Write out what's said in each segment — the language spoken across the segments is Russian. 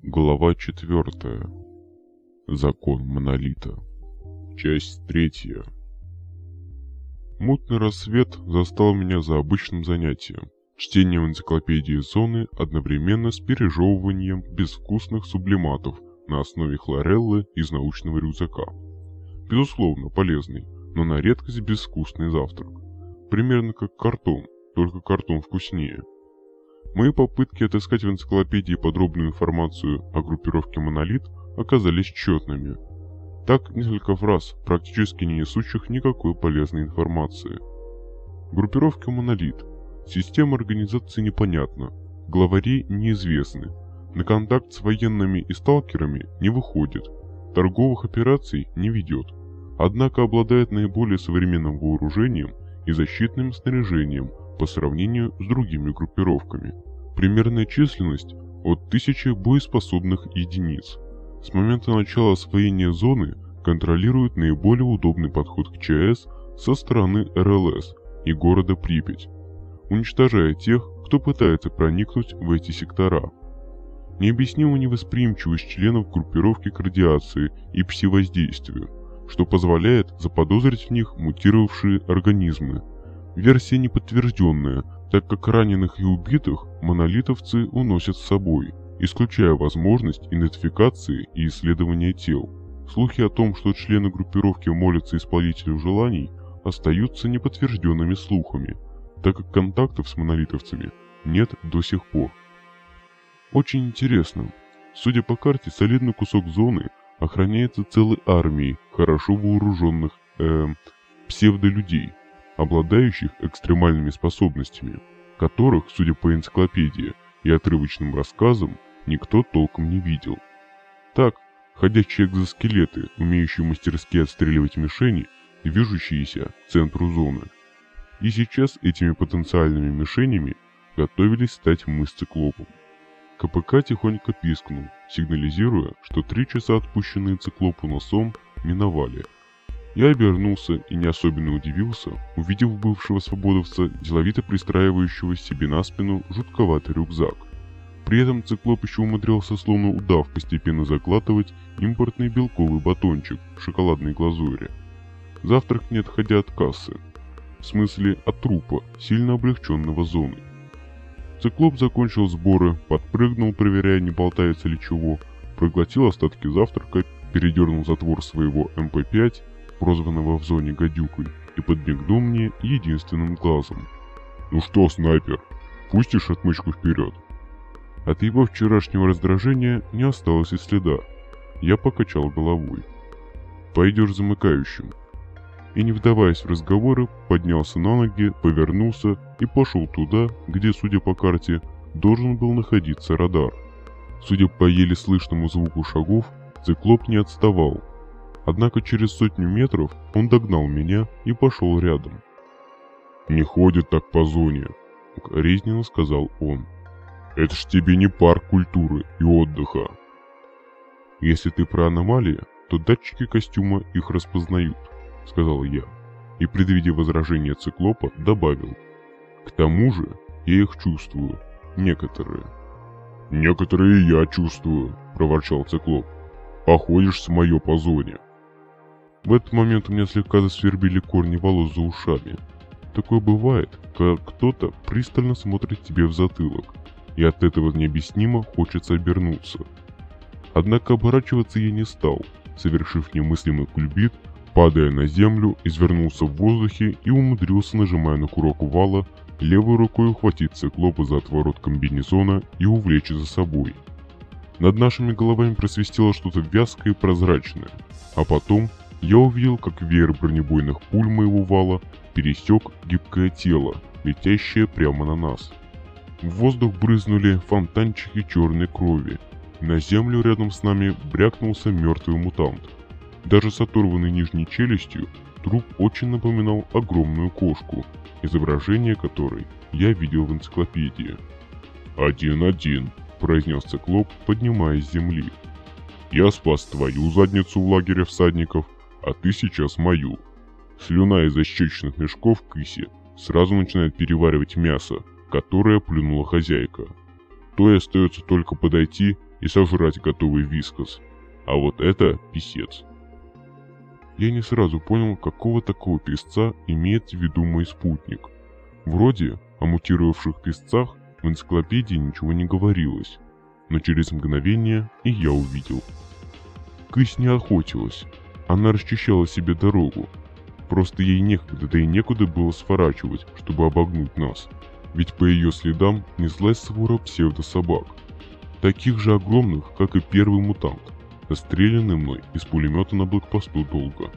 Глава четвертая. Закон Монолита. Часть третья. Мутный рассвет застал меня за обычным занятием. Чтением энциклопедии зоны одновременно с пережевыванием безвкусных сублиматов на основе хлореллы из научного рюкзака. Безусловно, полезный, но на редкость безвкусный завтрак. Примерно как картон, только картон вкуснее – Мои попытки отыскать в энциклопедии подробную информацию о группировке «Монолит» оказались тщетными. Так несколько фраз, практически не несущих никакой полезной информации. Группировка «Монолит». Система организации непонятна. Главари неизвестны. На контакт с военными и сталкерами не выходит. Торговых операций не ведет. Однако обладает наиболее современным вооружением и защитным снаряжением по сравнению с другими группировками. Примерная численность от 1000 боеспособных единиц. С момента начала освоения зоны контролирует наиболее удобный подход к ЧАЭС со стороны РЛС и города Припять, уничтожая тех, кто пытается проникнуть в эти сектора. Необъяснима невосприимчивость членов группировки к радиации и пси-воздействию, что позволяет заподозрить в них мутировавшие организмы, Версия неподтвержденная, так как раненых и убитых монолитовцы уносят с собой, исключая возможность идентификации и исследования тел. Слухи о том, что члены группировки молятся исполнителю желаний, остаются неподтвержденными слухами, так как контактов с монолитовцами нет до сих пор. Очень интересно. Судя по карте, солидный кусок зоны охраняется целой армией хорошо вооруженных э, псевдолюдей, обладающих экстремальными способностями, которых, судя по энциклопедии и отрывочным рассказам, никто толком не видел. Так, ходячие экзоскелеты, умеющие мастерски отстреливать мишени, движущиеся к центру зоны. И сейчас этими потенциальными мишенями готовились стать мы с циклопом. КПК тихонько пискнул, сигнализируя, что три часа отпущенные циклопу носом миновали – я обернулся и не особенно удивился, увидев бывшего свободовца, деловито пристраивающего себе на спину жутковатый рюкзак. При этом циклоп еще умудрялся, словно удав, постепенно заглатывать импортный белковый батончик в шоколадной глазури. Завтрак не отходя от кассы. В смысле от трупа, сильно облегченного зоной. Циклоп закончил сборы, подпрыгнул, проверяя, не болтается ли чего, проглотил остатки завтрака, передернул затвор своего МП-5 прозванного в зоне гадюкой, и подмигнул мне единственным глазом. «Ну что, снайпер, пустишь отмычку вперед?» От его вчерашнего раздражения не осталось и следа. Я покачал головой. «Пойдешь замыкающим». И не вдаваясь в разговоры, поднялся на ноги, повернулся и пошел туда, где, судя по карте, должен был находиться радар. Судя по еле слышному звуку шагов, циклоп не отставал, Однако через сотню метров он догнал меня и пошел рядом. «Не ходит так по зоне», — укоризненно сказал он. «Это ж тебе не парк культуры и отдыха». «Если ты про аномалии, то датчики костюма их распознают», — сказал я. И, предвидя возражение циклопа, добавил. «К тому же я их чувствую, некоторые». «Некоторые я чувствую», — проворчал циклоп. «Походишь с мое по зоне». В этот момент у меня слегка засвербили корни волос за ушами. Такое бывает, когда кто-то пристально смотрит тебе в затылок, и от этого необъяснимо хочется обернуться. Однако оборачиваться я не стал, совершив немыслимый кульбит, падая на землю, извернулся в воздухе и умудрился, нажимая на курок вала, левой рукой ухватить циклопа за отворот комбинезона и увлечь за собой. Над нашими головами просвистело что-то вязкое и прозрачное, а потом я увидел, как веер бронебойных пуль моего вала пересек гибкое тело, летящее прямо на нас. В воздух брызнули фонтанчики черной крови. На землю рядом с нами брякнулся мертвый мутант. Даже с оторванной нижней челюстью труп очень напоминал огромную кошку, изображение которой я видел в энциклопедии. «Один-один», — произнес циклоп, поднимаясь с земли. «Я спас твою задницу в лагере всадников, а ты сейчас мою. Слюна из ощечных мешков кыси сразу начинает переваривать мясо, которое плюнула хозяйка. То и остается только подойти и сожрать готовый вискос. А вот это писец. Я не сразу понял, какого такого песца имеет в виду мой спутник. Вроде о мутировавших песцах в энциклопедии ничего не говорилось, но через мгновение и я увидел. Кысь не охотилась, она расчищала себе дорогу. Просто ей некогда, да и некуда было сворачивать, чтобы обогнуть нас. Ведь по ее следам неслась свора псевдособак. Таких же огромных, как и первый мутант, застреленный мной из пулемета на блокпосту долго.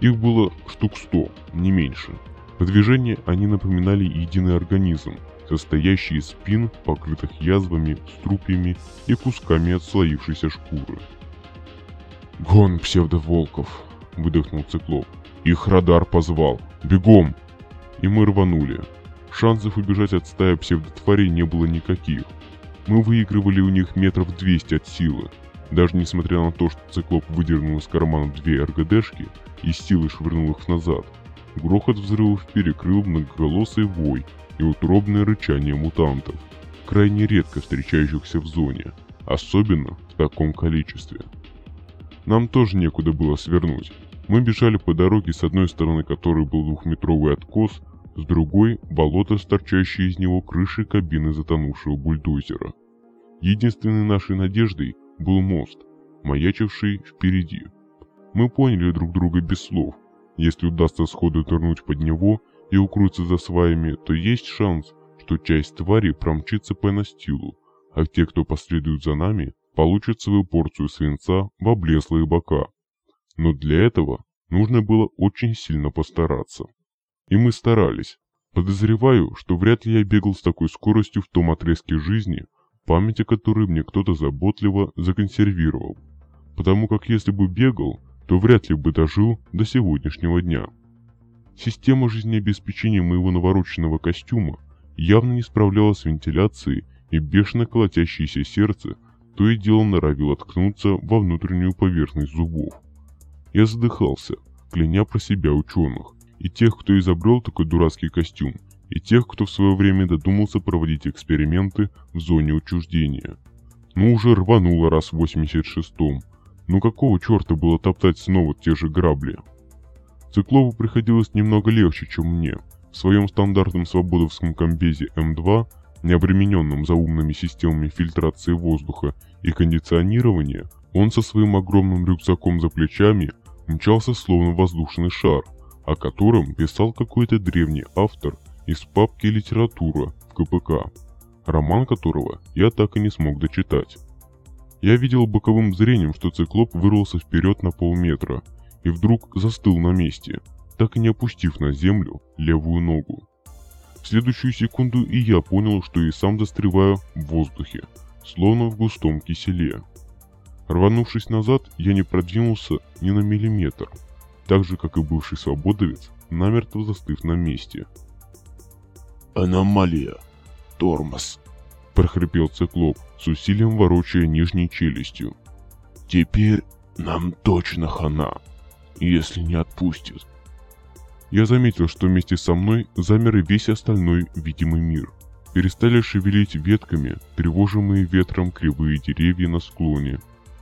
Их было штук сто, не меньше. По движению они напоминали единый организм, состоящий из спин, покрытых язвами, струпьями и кусками отслоившейся шкуры. «Гон псевдоволков!» — выдохнул циклоп. «Их радар позвал! Бегом!» И мы рванули. Шансов убежать от стаи псевдотварей не было никаких. Мы выигрывали у них метров 200 от силы. Даже несмотря на то, что циклоп выдернул из кармана две РГДшки и силой швырнул их назад, грохот взрывов перекрыл многоголосый вой и утробное рычание мутантов, крайне редко встречающихся в зоне, особенно в таком количестве. Нам тоже некуда было свернуть. Мы бежали по дороге, с одной стороны которой был двухметровый откос, с другой – болото с из него крышей кабины затонувшего бульдозера. Единственной нашей надеждой был мост, маячивший впереди. Мы поняли друг друга без слов. Если удастся сходу турнуть под него и укрыться за сваями, то есть шанс, что часть твари промчится по настилу, а те, кто последует за нами, получит свою порцию свинца в облезлые бока. Но для этого нужно было очень сильно постараться. И мы старались. Подозреваю, что вряд ли я бегал с такой скоростью в том отрезке жизни, память о которой мне кто-то заботливо законсервировал. Потому как если бы бегал, то вряд ли бы дожил до сегодняшнего дня. Система жизнеобеспечения моего навороченного костюма явно не справлялась с вентиляцией, и бешено колотящееся сердце то и дело норовил откнуться во внутреннюю поверхность зубов. Я задыхался, кляня про себя ученых, и тех, кто изобрел такой дурацкий костюм, и тех, кто в свое время додумался проводить эксперименты в зоне отчуждения. Ну уже рвануло раз в 86-м. Ну какого черта было топтать снова те же грабли? Циклову приходилось немного легче, чем мне. В своем стандартном свободовском комбезе М2 необремененным заумными системами фильтрации воздуха и кондиционирования, он со своим огромным рюкзаком за плечами мчался словно воздушный шар, о котором писал какой-то древний автор из папки «Литература» в КПК, роман которого я так и не смог дочитать. Я видел боковым зрением, что циклоп вырвался вперед на полметра и вдруг застыл на месте, так и не опустив на землю левую ногу. В следующую секунду и я понял, что и сам застреваю в воздухе, словно в густом киселе. Рванувшись назад, я не продвинулся ни на миллиметр, так же, как и бывший свободовец, намертво застыв на месте. «Аномалия! Тормоз!» – прохрипел циклоп, с усилием ворочая нижней челюстью. «Теперь нам точно хана, если не отпустят». Я заметил, что вместе со мной замер и весь остальной видимый мир. Перестали шевелить ветками, тревожимые ветром кривые деревья на склоне.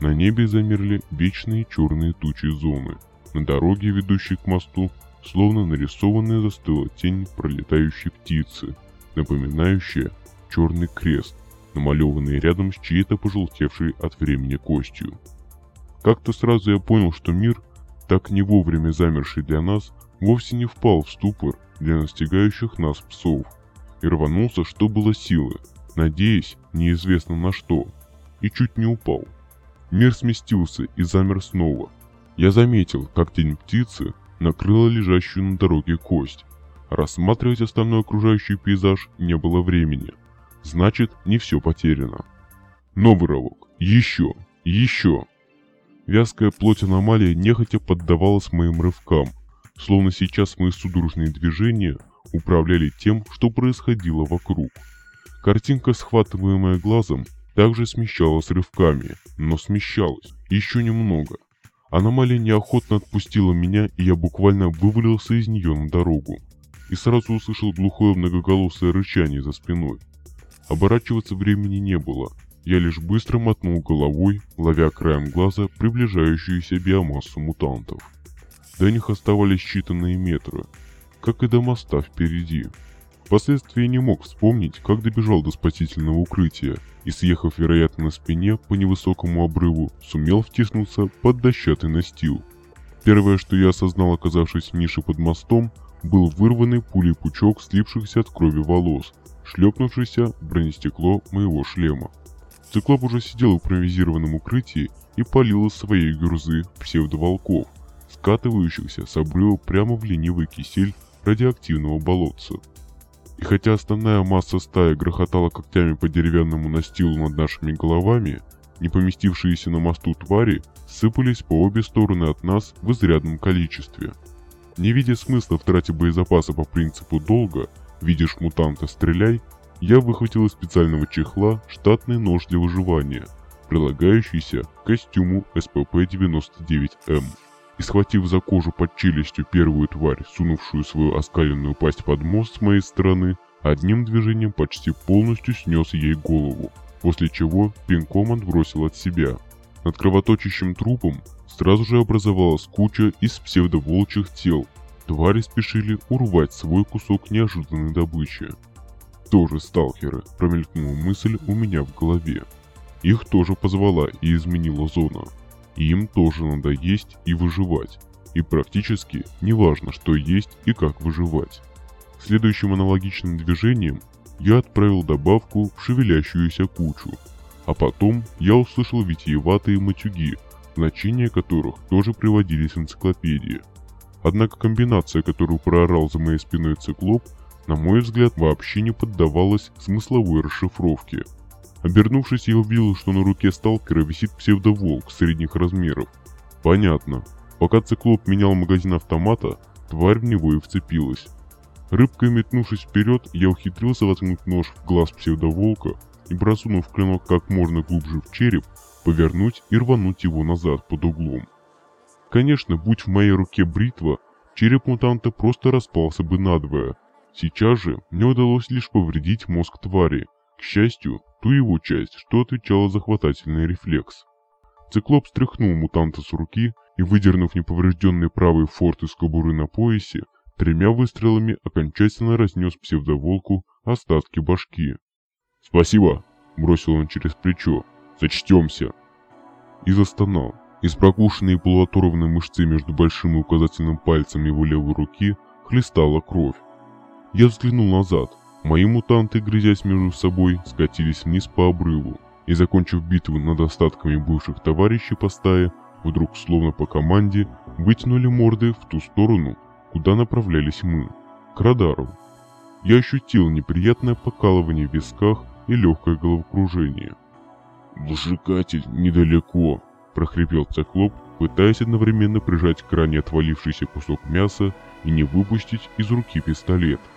На небе замерли вечные черные тучи зоны. На дороге, ведущей к мосту, словно нарисованная застыла тень пролетающей птицы, напоминающая черный крест, намалеванный рядом с чьей-то пожелтевшей от времени костью. Как-то сразу я понял, что мир, так не вовремя замерший для нас, вовсе не впал в ступор для настигающих нас псов и рванулся, что было силы, надеясь неизвестно на что, и чуть не упал. Мир сместился и замер снова. Я заметил, как тень птицы накрыла лежащую на дороге кость. Рассматривать остальной окружающий пейзаж не было времени. Значит, не все потеряно. Новый рывок. Еще. Еще. Вязкая плоть аномалии нехотя поддавалась моим рывкам, словно сейчас мои судорожные движения управляли тем, что происходило вокруг. Картинка, схватываемая глазом, также смещалась рывками, но смещалась еще немного. Аномалия неохотно отпустила меня, и я буквально вывалился из нее на дорогу. И сразу услышал глухое многоголосое рычание за спиной. Оборачиваться времени не было. я лишь быстро мотнул головой, ловя краем глаза приближающуюся биомассу мутантов. До них оставались считанные метры, как и до моста впереди. Впоследствии я не мог вспомнить, как добежал до спасительного укрытия и, съехав, вероятно, на спине по невысокому обрыву, сумел втиснуться под дощатый настил. Первое, что я осознал, оказавшись в нише под мостом, был вырванный пулей пучок слипшихся от крови волос, шлепнувшийся в бронестекло моего шлема. Циклоп уже сидел в импровизированном укрытии и палил из своей гюрзы псевдоволков, скатывающихся с обрыва прямо в ленивый кисель радиоактивного болотца. И хотя основная масса стаи грохотала когтями по деревянному настилу над нашими головами, не поместившиеся на мосту твари сыпались по обе стороны от нас в изрядном количестве. Не видя смысла в трате боезапаса по принципу долга, видишь мутанта стреляй, я выхватил из специального чехла штатный нож для выживания, прилагающийся к костюму СПП-99М. И схватив за кожу под челюстью первую тварь, сунувшую свою оскаленную пасть под мост с моей стороны, одним движением почти полностью снес ей голову, после чего пинком отбросил от себя. Над кровоточащим трупом сразу же образовалась куча из псевдоволчьих тел. Твари спешили урвать свой кусок неожиданной добычи. Тоже сталкеры, промелькнула мысль у меня в голове. Их тоже позвала и изменила зона. И им тоже надо есть и выживать. И практически неважно, что есть и как выживать. Следующим аналогичным движением я отправил добавку в шевелящуюся кучу. А потом я услышал витиеватые матюги, значения которых тоже приводились в энциклопедии. Однако комбинация, которую проорал за моей спиной циклоп, на мой взгляд, вообще не поддавалась смысловой расшифровке. Обернувшись, я увидел, что на руке сталкера висит псевдоволк средних размеров. Понятно. Пока циклоп менял магазин автомата, тварь в него и вцепилась. Рыбкой метнувшись вперед, я ухитрился воткнуть нож в глаз псевдоволка и, просунув клинок как можно глубже в череп, повернуть и рвануть его назад под углом. Конечно, будь в моей руке бритва, череп мутанта просто распался бы надвое, Сейчас же мне удалось лишь повредить мозг твари, к счастью, ту его часть, что отвечала за хватательный рефлекс. Циклоп стряхнул мутанта с руки и, выдернув неповрежденный правый форт из кобуры на поясе, тремя выстрелами окончательно разнес псевдоволку остатки башки. «Спасибо!» – бросил он через плечо. «Зачтемся!» И застонал. Из прокушенной полуоторванной мышцы между большим и указательным пальцем его левой руки хлестала кровь. Я взглянул назад. Мои мутанты, грызясь между собой, скатились вниз по обрыву и, закончив битву над остатками бывших товарищей по стае, вдруг, словно по команде, вытянули морды в ту сторону, куда направлялись мы, к радару. Я ощутил неприятное покалывание в висках и легкое головокружение. «Выжигатель недалеко», – прохрипел циклоп, пытаясь одновременно прижать к ране отвалившийся кусок мяса и не выпустить из руки пистолет –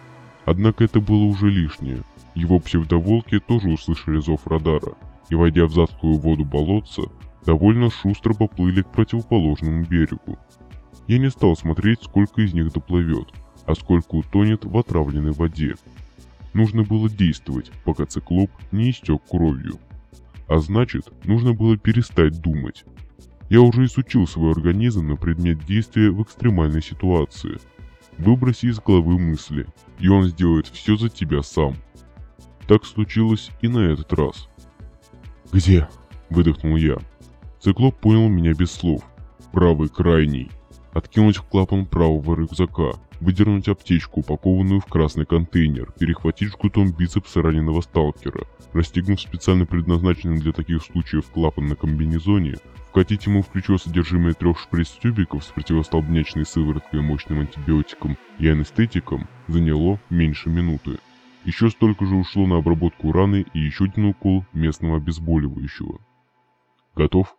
Однако это было уже лишнее. Его псевдоволки тоже услышали зов радара, и, войдя в затклую воду болотца, довольно шустро поплыли к противоположному берегу. Я не стал смотреть, сколько из них доплывет, а сколько утонет в отравленной воде. Нужно было действовать, пока циклоп не истек кровью. А значит, нужно было перестать думать. Я уже изучил свой организм на предмет действия в экстремальной ситуации – Выброси из головы мысли, и он сделает все за тебя сам. Так случилось и на этот раз. «Где?» – выдохнул я. Циклоп понял меня без слов. Правый крайний. Откинуть клапан правого рюкзака, выдернуть аптечку, упакованную в красный контейнер, перехватить жгутом бицепса раненого сталкера, расстегнув специально предназначенный для таких случаев клапан на комбинезоне, Вкатить ему в плечо содержимое трех шприц-тюбиков с противостолбнячной сывороткой, мощным антибиотиком и анестетиком заняло меньше минуты. Еще столько же ушло на обработку раны и еще один укол местного обезболивающего. «Готов?» –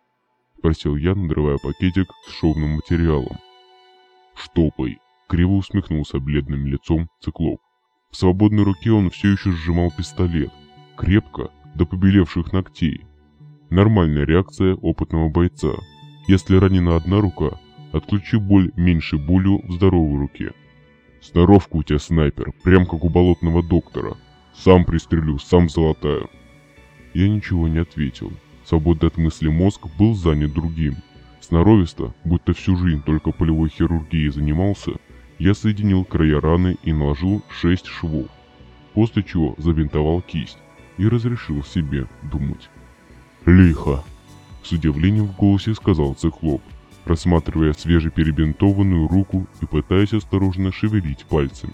спросил я, надрывая пакетик с шовным материалом. «Штопай!» – криво усмехнулся бледным лицом циклоп. В свободной руке он все еще сжимал пистолет, крепко, до побелевших ногтей – Нормальная реакция опытного бойца. Если ранена одна рука, отключи боль меньше болью в здоровой руке. Сноровка у тебя снайпер, прям как у болотного доктора. Сам пристрелю, сам золотаю. Я ничего не ответил. Свободный от мысли мозг был занят другим. Сноровисто, будто всю жизнь только полевой хирургией занимался, я соединил края раны и наложил шесть швов, после чего забинтовал кисть и разрешил себе думать. «Лихо!» — с удивлением в голосе сказал циклоп, рассматривая свежеперебинтованную руку и пытаясь осторожно шевелить пальцами.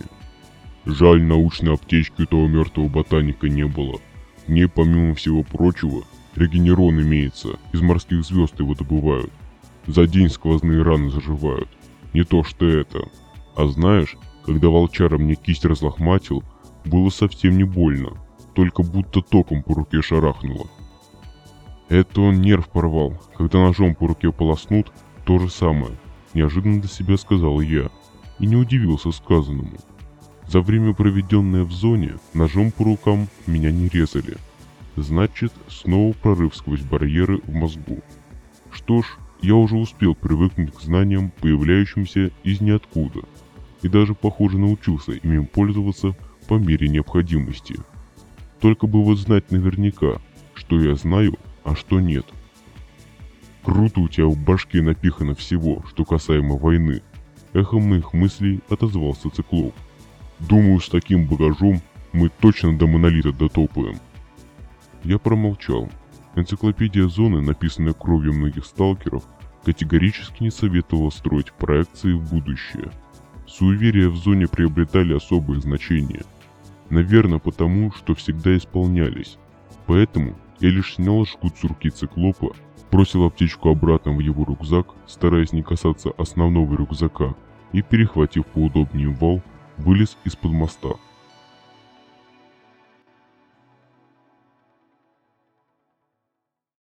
Жаль, научной аптечки у того мертвого ботаника не было. В помимо всего прочего, регенерон имеется, из морских звезд его добывают. За день сквозные раны заживают. Не то что это. А знаешь, когда волчара мне кисть разлохматил, было совсем не больно, только будто током по руке шарахнуло. Это он нерв порвал, когда ножом по руке полоснут, то же самое, неожиданно для себя сказал я, и не удивился сказанному. За время, проведенное в зоне, ножом по рукам меня не резали. Значит, снова прорыв сквозь барьеры в мозгу. Что ж, я уже успел привыкнуть к знаниям, появляющимся из ниоткуда, и даже, похоже, научился ими пользоваться по мере необходимости. Только бы вот знать наверняка, что я знаю, а что нет. Круто у тебя в башке напихано всего, что касаемо войны. Эхом моих мыслей отозвался циклоп. Думаю, с таким багажом мы точно до монолита дотопаем. Я промолчал. Энциклопедия зоны, написанная кровью многих сталкеров, категорически не советовала строить проекции в будущее. Суеверия в зоне приобретали особое значение. Наверное, потому, что всегда исполнялись. Поэтому я лишь снял жгут с руки циклопа, бросил аптечку обратно в его рюкзак, стараясь не касаться основного рюкзака, и, перехватив поудобнее вал, вылез из-под моста.